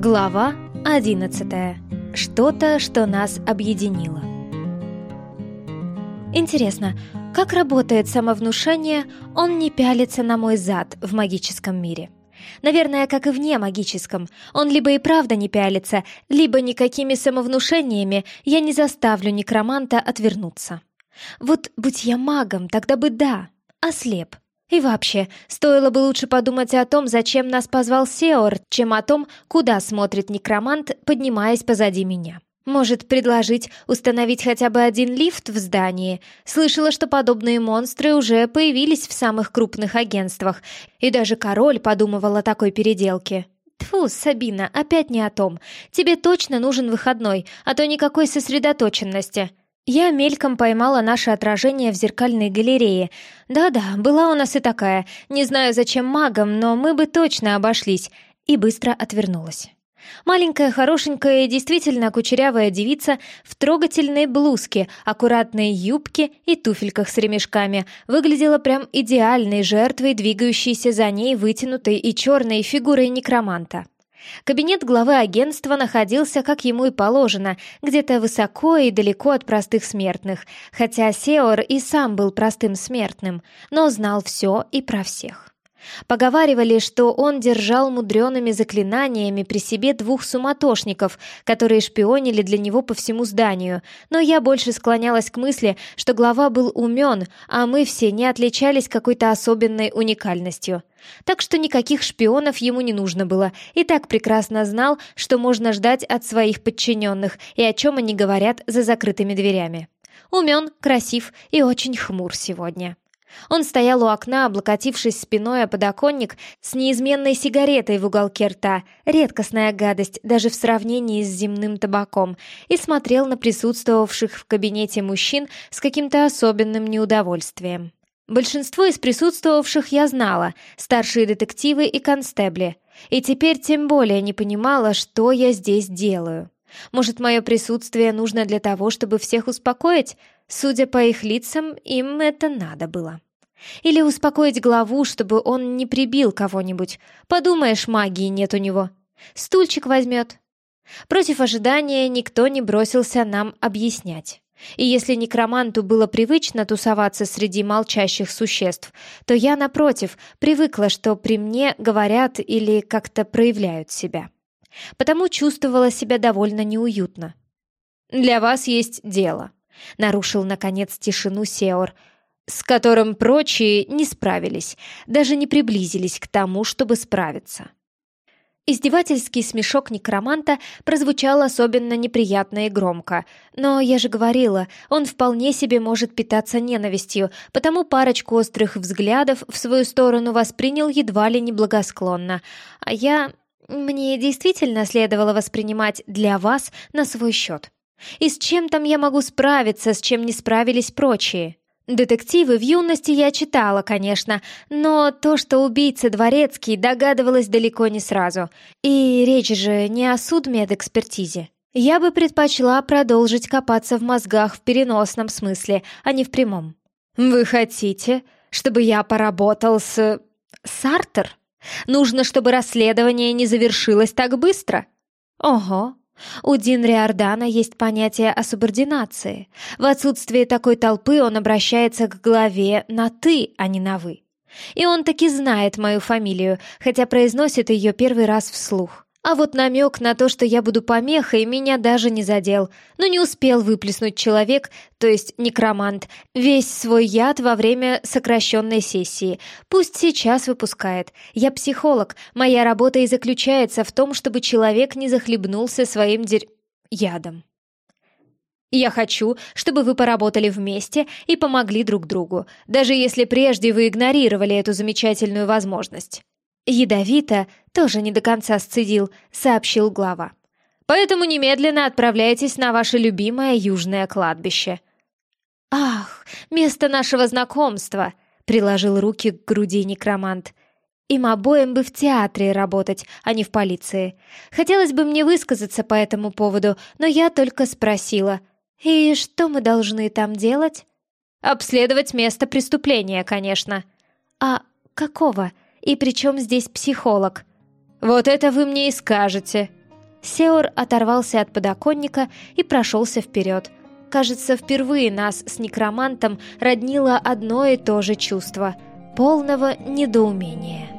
Глава 11. Что-то, что нас объединило. Интересно, как работает самовнушение «он не пялится на мой зад» в магическом мире? Наверное, как и вне магическом. Он либо и правда не пялится, либо никакими самовнушениями я не заставлю некроманта отвернуться. Вот будь я магом, тогда бы да, ослеп. И вообще, стоило бы лучше подумать о том, зачем нас позвал Сеор, чем о том, куда смотрит некромант, поднимаясь позади меня. Может, предложить установить хотя бы один лифт в здании? Слышала, что подобные монстры уже появились в самых крупных агентствах, и даже король подумывал о такой переделке. Тфу, Сабина, опять не о том. Тебе точно нужен выходной, а то никакой сосредоточенности. Я мельком поймала наше отражение в зеркальной галерее. Да-да, была у нас и такая. Не знаю, зачем магам, но мы бы точно обошлись. И быстро отвернулась. Маленькая, хорошенькая и действительно кучерявая девица в трогательной блузке, аккуратной юбке и туфельках с ремешками выглядела прям идеальной жертвой, двигающейся за ней вытянутой и черной фигурой некроманта. Кабинет главы агентства находился, как ему и положено, где-то высоко и далеко от простых смертных, хотя Сеор и сам был простым смертным, но знал все и про всех. Поговаривали, что он держал мудреными заклинаниями при себе двух суматошников, которые шпионили для него по всему зданию, но я больше склонялась к мысли, что глава был умен, а мы все не отличались какой-то особенной уникальностью. Так что никаких шпионов ему не нужно было, и так прекрасно знал, что можно ждать от своих подчиненных и о чем они говорят за закрытыми дверями. Умен, красив и очень хмур сегодня. Он стоял у окна, облокотившись спиной о подоконник, с неизменной сигаретой в уголке рта, редкостная гадость даже в сравнении с земным табаком, и смотрел на присутствовавших в кабинете мужчин с каким-то особенным неудовольствием. Большинство из присутствовавших я знала, старшие детективы и констебли, и теперь тем более не понимала, что я здесь делаю. Может, мое присутствие нужно для того, чтобы всех успокоить? Судя по их лицам, им это надо было. Или успокоить главу, чтобы он не прибил кого-нибудь. Подумаешь, магии нет у него. Стульчик возьмет. Против ожидания никто не бросился нам объяснять. И если некроманту было привычно тусоваться среди молчащих существ, то я, напротив, привыкла, что при мне говорят или как-то проявляют себя потому чувствовала себя довольно неуютно. «Для вас есть дело», — нарушил, наконец, тишину Сеор, с которым прочие не справились, даже не приблизились к тому, чтобы справиться. Издевательский смешок некроманта прозвучал особенно неприятно и громко. Но я же говорила, он вполне себе может питаться ненавистью, потому парочку острых взглядов в свою сторону воспринял едва ли неблагосклонно. А я... Мне действительно следовало воспринимать для вас на свой счет. И с чем там я могу справиться, с чем не справились прочие? Детективы в юности я читала, конечно, но то, что убийца Дворецкий, догадывалась далеко не сразу. И речь же не о судмедэкспертизе. Я бы предпочла продолжить копаться в мозгах в переносном смысле, а не в прямом. «Вы хотите, чтобы я поработал с... Сартер?» Нужно, чтобы расследование не завершилось так быстро. Ого, у Динри Ордана есть понятие о субординации. В отсутствие такой толпы он обращается к главе на «ты», а не на «вы». И он таки знает мою фамилию, хотя произносит ее первый раз вслух. А вот намек на то, что я буду помехой, меня даже не задел. Но не успел выплеснуть человек, то есть некромант, весь свой яд во время сокращенной сессии. Пусть сейчас выпускает. Я психолог, моя работа и заключается в том, чтобы человек не захлебнулся своим дер... ядом. Я хочу, чтобы вы поработали вместе и помогли друг другу, даже если прежде вы игнорировали эту замечательную возможность. Ядовито, тоже не до конца сцедил, сообщил глава. Поэтому немедленно отправляйтесь на ваше любимое южное кладбище. Ах, место нашего знакомства, приложил руки к груди некромант. Им обоим бы в театре работать, а не в полиции. Хотелось бы мне высказаться по этому поводу, но я только спросила. «И что мы должны там делать?» «Обследовать место преступления, конечно». «А какого?» И при чем здесь психолог? Вот это вы мне и скажете. Сеор оторвался от подоконника и прошелся вперед. Кажется, впервые нас с некромантом роднило одно и то же чувство — полного недоумения.